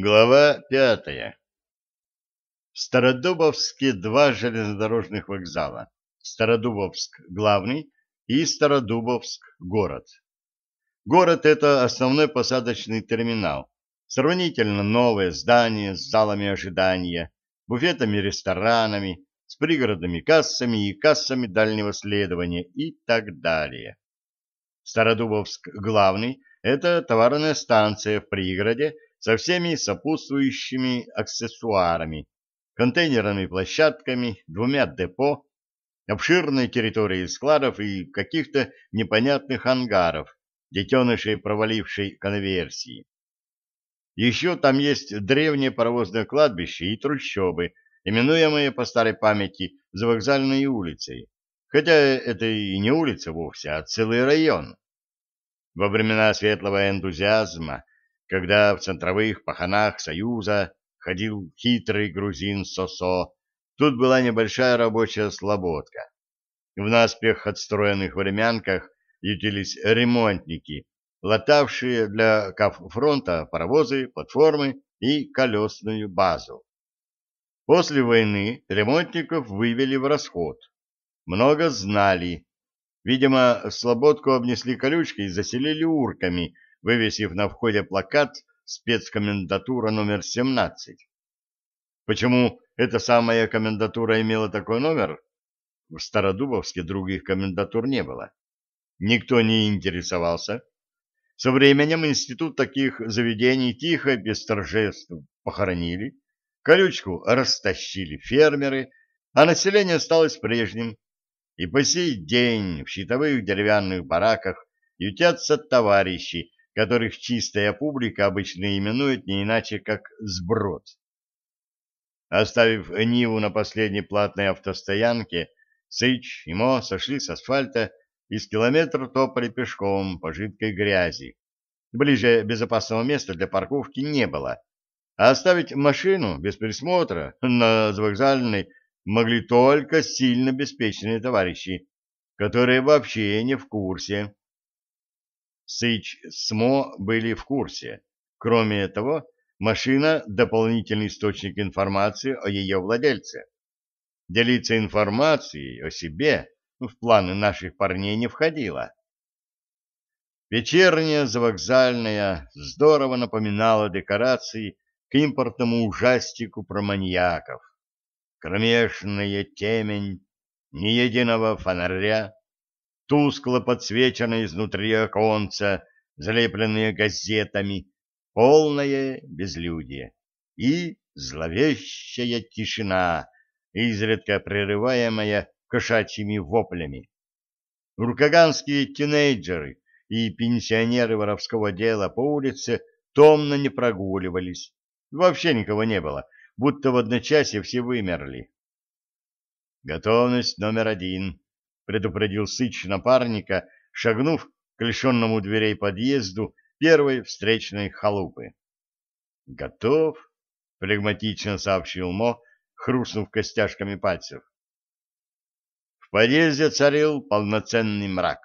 Глава пятая. В Стародубовске два железнодорожных вокзала. Стародубовск главный и Стародубовск город. Город – это основной посадочный терминал. Сравнительно новое здание с залами ожидания, буфетами-ресторанами, с пригородными кассами и кассами дальнего следования и так далее. Стародубовск главный – это товарная станция в пригороде, со всеми сопутствующими аксессуарами, контейнерными площадками, двумя депо, обширной территорией складов и каких-то непонятных ангаров, детенышей провалившей конверсии. Еще там есть древнее паровозное кладбище и трущобы, именуемые по старой памяти завокзальной улицей, хотя это и не улица вовсе, а целый район. Во времена светлого энтузиазма когда в центровых паханах Союза ходил хитрый грузин Сосо, тут была небольшая рабочая слободка. В наспех отстроенных времянках ютились ремонтники, латавшие для каф-фронта паровозы, платформы и колесную базу. После войны ремонтников вывели в расход. Много знали. Видимо, слободку обнесли колючкой и заселили урками – вывесив на входе плакат «Спецкомендатура номер 17». Почему эта самая комендатура имела такой номер? В Стародубовске других комендатур не было. Никто не интересовался. Со временем институт таких заведений тихо, без торжеств, похоронили. Колючку растащили фермеры, а население осталось прежним. И по сей день в щитовых деревянных бараках ютятся товарищи, которых чистая публика обычно именует не иначе, как сброд. Оставив Ниву на последней платной автостоянке, Сыч и Мо сошли с асфальта и с километра топали пешком по жидкой грязи. Ближе безопасного места для парковки не было, а оставить машину без присмотра на вокзальной могли только сильно беспечные товарищи, которые вообще не в курсе, Сыч с были в курсе. Кроме того, машина — дополнительный источник информации о ее владельце. Делиться информацией о себе в планы наших парней не входило. Вечерняя завокзальная здорово напоминала декорации к импортному ужастику про маньяков. Кромешная темень, ни единого фонаря, тускло подсвеченное изнутри оконца, залепленные газетами, полное безлюдие и зловещая тишина, изредка прерываемая кошачьими воплями. Рукоганские тинейджеры и пенсионеры воровского дела по улице томно не прогуливались. Вообще никого не было, будто в одночасье все вымерли. Готовность номер один предупредил Сыч напарника, шагнув к лишенному дверей подъезду первой встречной халупы. «Готов», — флегматично сообщил Мо, хрустнув костяшками пальцев. В подъезде царил полноценный мрак,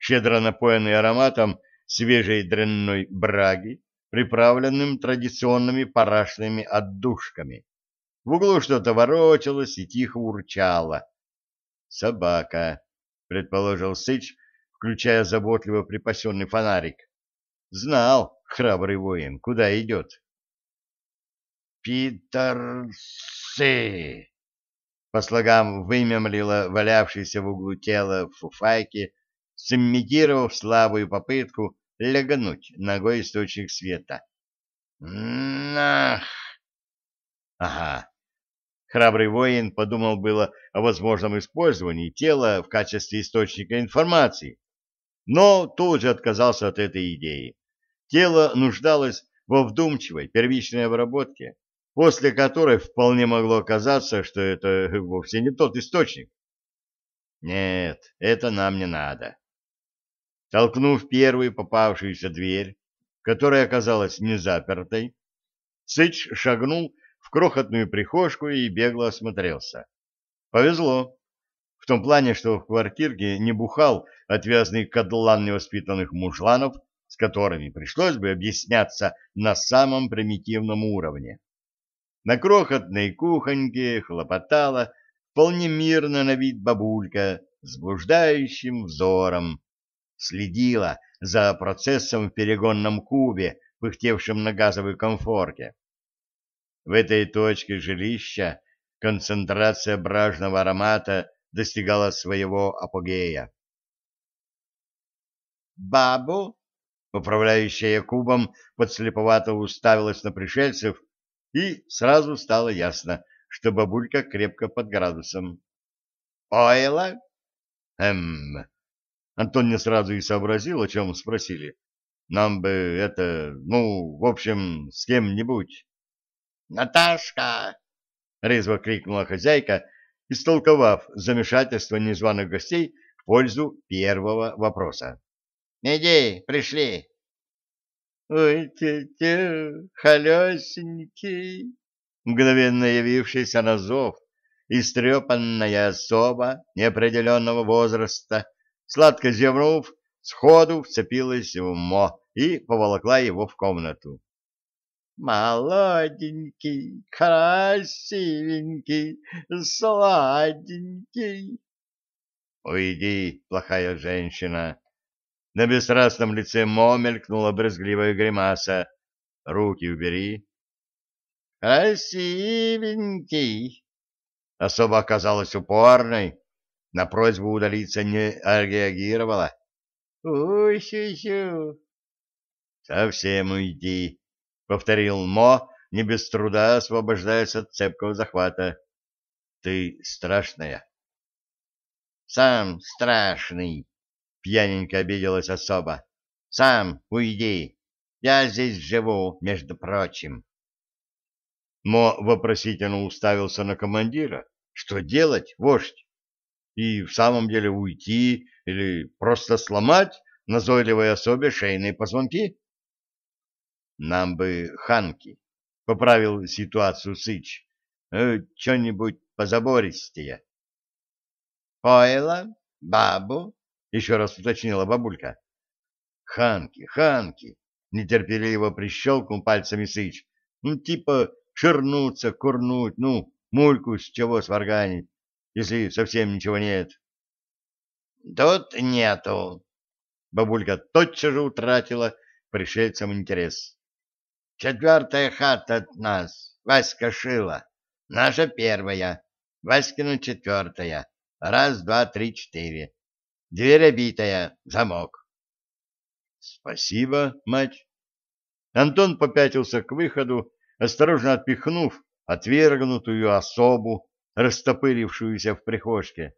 щедро напоенный ароматом свежей дрянной браги, приправленным традиционными парашными отдушками. В углу что-то ворочалось и тихо урчало. Собака, предположил Сыч, включая заботливо припасенный фонарик. Знал храбрый воин, куда идет. Питерсы! По слогам вымемлила валявшийся в углу тела в фуфайке, сымитировав слабую попытку лягнуть ногой источник света. «Нах!» «Ага, Храбрый воин подумал было о возможном использовании тела в качестве источника информации, но тут же отказался от этой идеи. Тело нуждалось во вдумчивой первичной обработке, после которой вполне могло оказаться, что это вовсе не тот источник. Нет, это нам не надо. Толкнув первую попавшуюся дверь, которая оказалась незапертой, Сыч шагнул крохотную прихожку и бегло осмотрелся. Повезло. В том плане, что в квартирке не бухал отвязный кадлан невоспитанных мужланов с которыми пришлось бы объясняться на самом примитивном уровне. На крохотной кухоньке хлопотала вполне мирно на вид бабулька с блуждающим взором. Следила за процессом в перегонном кубе, пыхтевшем на газовой конфорке. В этой точке жилища концентрация бражного аромата достигала своего апогея. «Бабу?» Управляющая кубом подслеповато уставилась на пришельцев, и сразу стало ясно, что бабулька крепко под градусом. «Ойла?» «Эм...» Антон не сразу и сообразил, о чем спросили. «Нам бы это... ну, в общем, с кем-нибудь». «Наташка!» — резво крикнула хозяйка, истолковав замешательство незваных гостей в пользу первого вопроса. Иди, пришли. Ой, тетя, холесенький, мгновенно явившийся на зов, истрепанная особа неопределенного возраста, сладко зевнув, сходу вцепилась в Мо и поволокла его в комнату. «Молоденький, красивенький, сладенький!» «Уйди, плохая женщина!» На бесстрастном лице Мо мелькнула брезгливая гримаса. «Руки убери». «Красивенький!» Особо оказалась упорной. На просьбу удалиться не реагировала. «Ой-сю-сю!» «Совсем уйди!» — повторил Мо, не без труда освобождаясь от цепкого захвата. «Ты страшная». «Сам страшный!» Пьяненько обиделась особа. Сам уйди. Я здесь живу, между прочим. Мо вопросительно уставился на командира. Что делать, вождь? И в самом деле уйти или просто сломать назойливой особе шейные позвонки? Нам бы ханки, — поправил ситуацию Сыч. Э, Что-нибудь позабористее. — Пойло, бабу, еще раз уточнила бабулька. Ханки, Ханки, нетерпеливо прищелкнул пальцами Сыч. Ну, типа ширнуться, курнуть, ну, мульку с чего сварганить, если совсем ничего нет. Тут нету. Бабулька тотчас же утратила пришельцам интерес. Четвертая хата от нас, Васька шила. Наша первая, Васькина четвертая. Раз, два, три, четыре. Дверь обитая, замок. Спасибо, мать. Антон попятился к выходу, осторожно отпихнув отвергнутую особу, растопырившуюся в прихожке.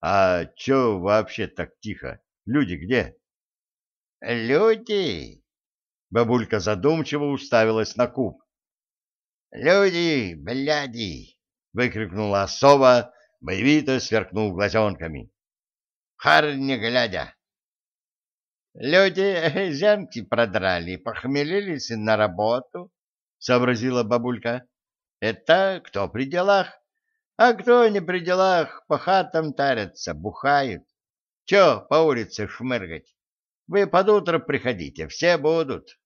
А чё вообще так тихо? Люди где? Люди? Бабулька задумчиво уставилась на куб. Люди, бляди! выкрикнула особа, боевито сверкнув глазенками хар не глядя. Люди зенки продрали, похмелились на работу, — сообразила бабулька. Это кто при делах, а кто не при делах, по хатам тарятся, бухают. Че по улице шмыргать? Вы под утро приходите, все будут.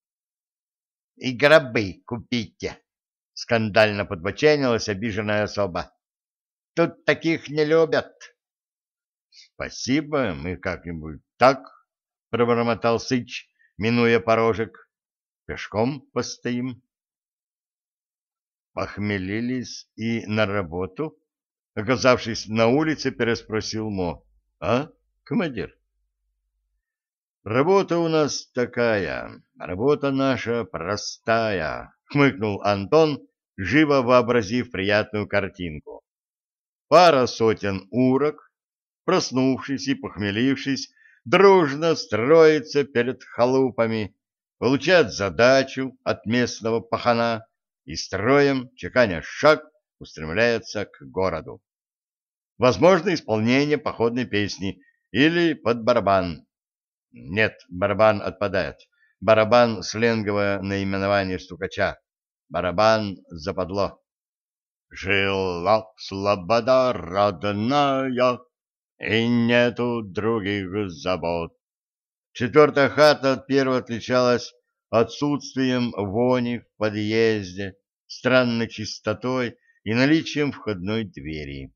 И гробы купите, — скандально подбоченилась обиженная особа. Тут таких не любят. Спасибо, мы как-нибудь так, — пробормотал Сыч, минуя порожек. Пешком постоим. Похмелились и на работу? Оказавшись на улице, переспросил Мо. А, командир? Работа у нас такая, работа наша простая, хмыкнул Антон, живо вообразив приятную картинку. Пара сотен урок, проснувшись и похмелившись, дружно строится перед халупами, получает задачу от местного пахана и строем, чеканя шаг, устремляется к городу. Возможно исполнение походной песни или под барабан. Нет, барабан отпадает. Барабан — сленговое наименование стукача. Барабан — западло. Жила слобода родная, и нету других забот. Четвертая хата от первой отличалась отсутствием вони в подъезде, странной чистотой и наличием входной двери.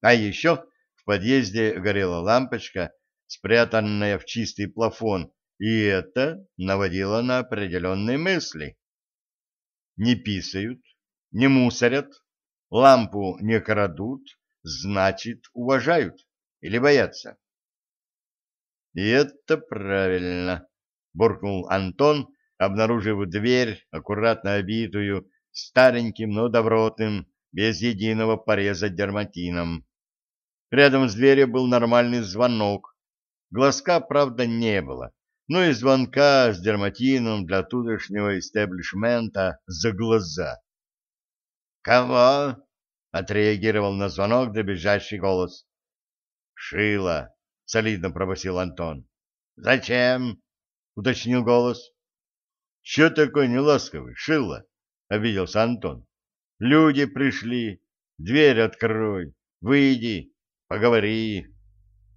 А еще в подъезде горела лампочка, спрятанная в чистый плафон, и это наводило на определенные мысли. Не писают, не мусорят, лампу не крадут, значит, уважают или боятся. И это правильно, буркнул Антон, обнаружив дверь, аккуратно обитую стареньким, но добротным, без единого пореза дерматином. Рядом с дверью был нормальный звонок. Глазка, правда, не было, но и звонка с дерматином для тудошнего истеблишмента за глаза. «Кого?» — отреагировал на звонок добежащий голос. «Шила», — солидно пробасил Антон. «Зачем?» — уточнил голос. «Че такой неласковый, Шила?» — обиделся Антон. «Люди пришли, дверь открой, выйди, поговори».